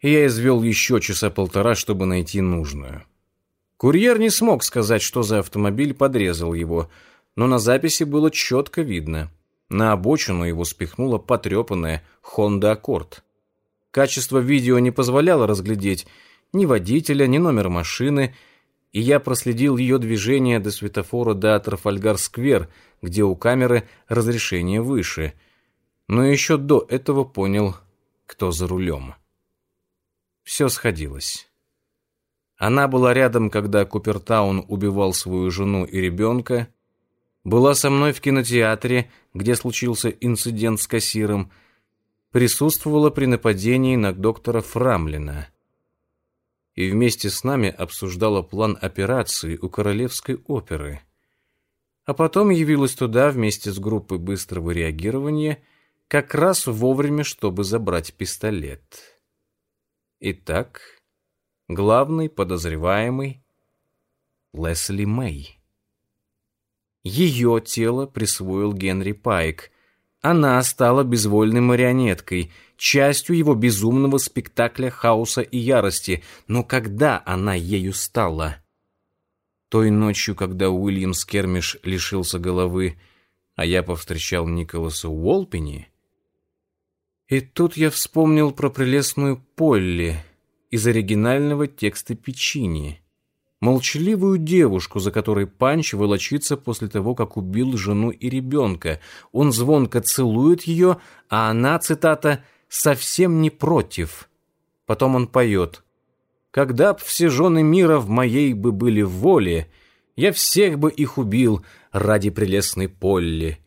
A: и я извел еще часа полтора, чтобы найти нужную. Курьер не смог сказать, что за автомобиль подрезал его, но на записи было четко видно – на обочину его спихнула потрепанная Honda Accord. Качество видео не позволяло разглядеть ни водителя, ни номер машины, и я проследил ее движение до светофора до Трафальгар-сквер, где у камеры разрешение выше. Но еще до этого понял, кто за рулем. Все сходилось. Она была рядом, когда Купертаун убивал свою жену и ребенка, была со мной в кинотеатре, где случился инцидент с кассиром, присутствовала при нападении на доктора Фрамлина и вместе с нами обсуждала план операции у Королевской оперы. А потом явилась туда вместе с группой быстрого реагирования как раз вовремя, чтобы забрать пистолет. Итак, главный подозреваемый Лесли Мэй. Ее тело присвоил Генри Пайк. Она стала безвольной марионеткой, частью его безумного спектакля хаоса и ярости. Но когда она ею стала? Той ночью, когда Уильям Скермиш лишился головы, а я повстречал Николаса Уолпини. И тут я вспомнил про прелестную Полли из оригинального текста Печини молчаливую девушку, за которой Панч волочится после того, как убил жену и ребенка. Он звонко целует ее, а она, цитата, «совсем не против». Потом он поет. «Когда б все жены мира в моей бы были в воле, Я всех бы их убил ради прелестной Полли.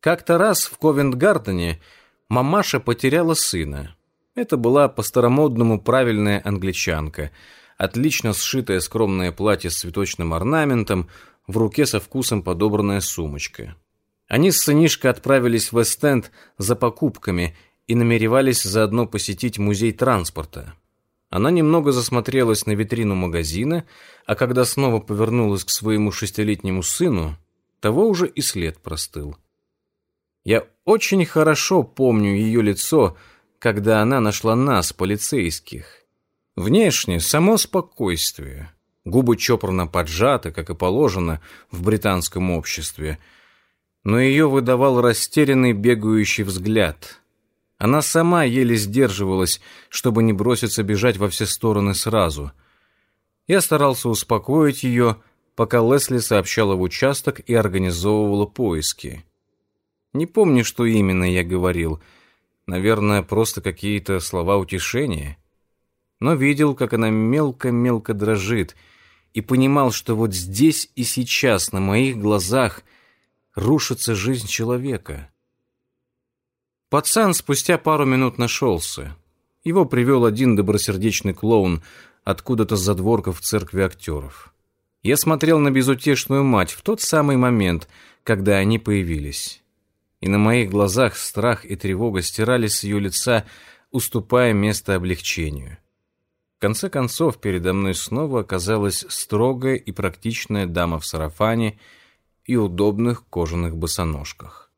A: Как-то раз в Ковент-Гардене мамаша потеряла сына. Это была по-старомодному правильная англичанка, отлично сшитое скромное платье с цветочным орнаментом, в руке со вкусом подобранная сумочка. Они с сынишкой отправились в Эстенд за покупками и намеревались заодно посетить музей транспорта. Она немного засмотрелась на витрину магазина, а когда снова повернулась к своему шестилетнему сыну, того уже и след простыл. Я очень хорошо помню ее лицо, когда она нашла нас, полицейских. Внешне само спокойствие. Губы чопорно поджаты, как и положено в британском обществе. Но ее выдавал растерянный бегающий взгляд. Она сама еле сдерживалась, чтобы не броситься бежать во все стороны сразу. Я старался успокоить ее, пока Лесли сообщала в участок и организовывала поиски. Не помню, что именно я говорил. Наверное, просто какие-то слова утешения. Но видел, как она мелко-мелко дрожит, и понимал, что вот здесь и сейчас, на моих глазах, рушится жизнь человека. Пацан спустя пару минут нашелся. Его привел один добросердечный клоун откуда-то с задворков церкви актеров. Я смотрел на безутешную мать в тот самый момент, когда они появились и на моих глазах страх и тревога стирались с ее лица, уступая место облегчению. В конце концов, передо мной снова оказалась строгая и практичная дама в сарафане и удобных кожаных босоножках.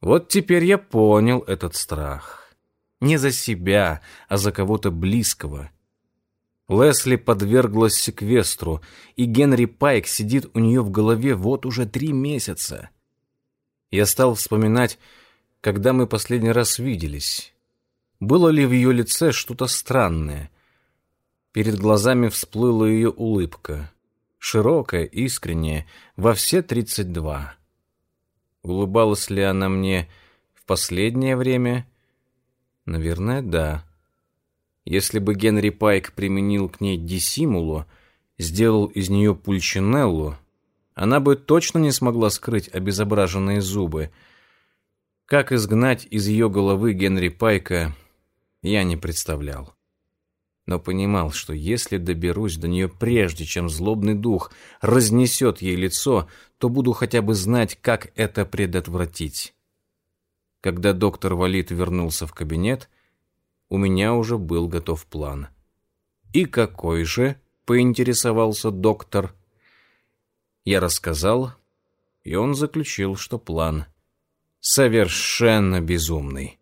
A: Вот теперь я понял этот страх. Не за себя, а за кого-то близкого. Лесли подверглась секвестру, и Генри Пайк сидит у нее в голове вот уже три месяца. Я стал вспоминать, когда мы последний раз виделись. Было ли в ее лице что-то странное? Перед глазами всплыла ее улыбка. Широкая, искренняя, во все тридцать два. Улыбалась ли она мне в последнее время? Наверное, да. Если бы Генри Пайк применил к ней диссимулу, сделал из нее пульчинеллу, она бы точно не смогла скрыть обезображенные зубы. Как изгнать из ее головы Генри Пайка, я не представлял. Но понимал, что если доберусь до нее прежде, чем злобный дух разнесет ей лицо, то буду хотя бы знать, как это предотвратить. Когда доктор Валит вернулся в кабинет, у меня уже был готов план. «И какой же?» — поинтересовался доктор. Я рассказал, и он заключил, что план совершенно безумный.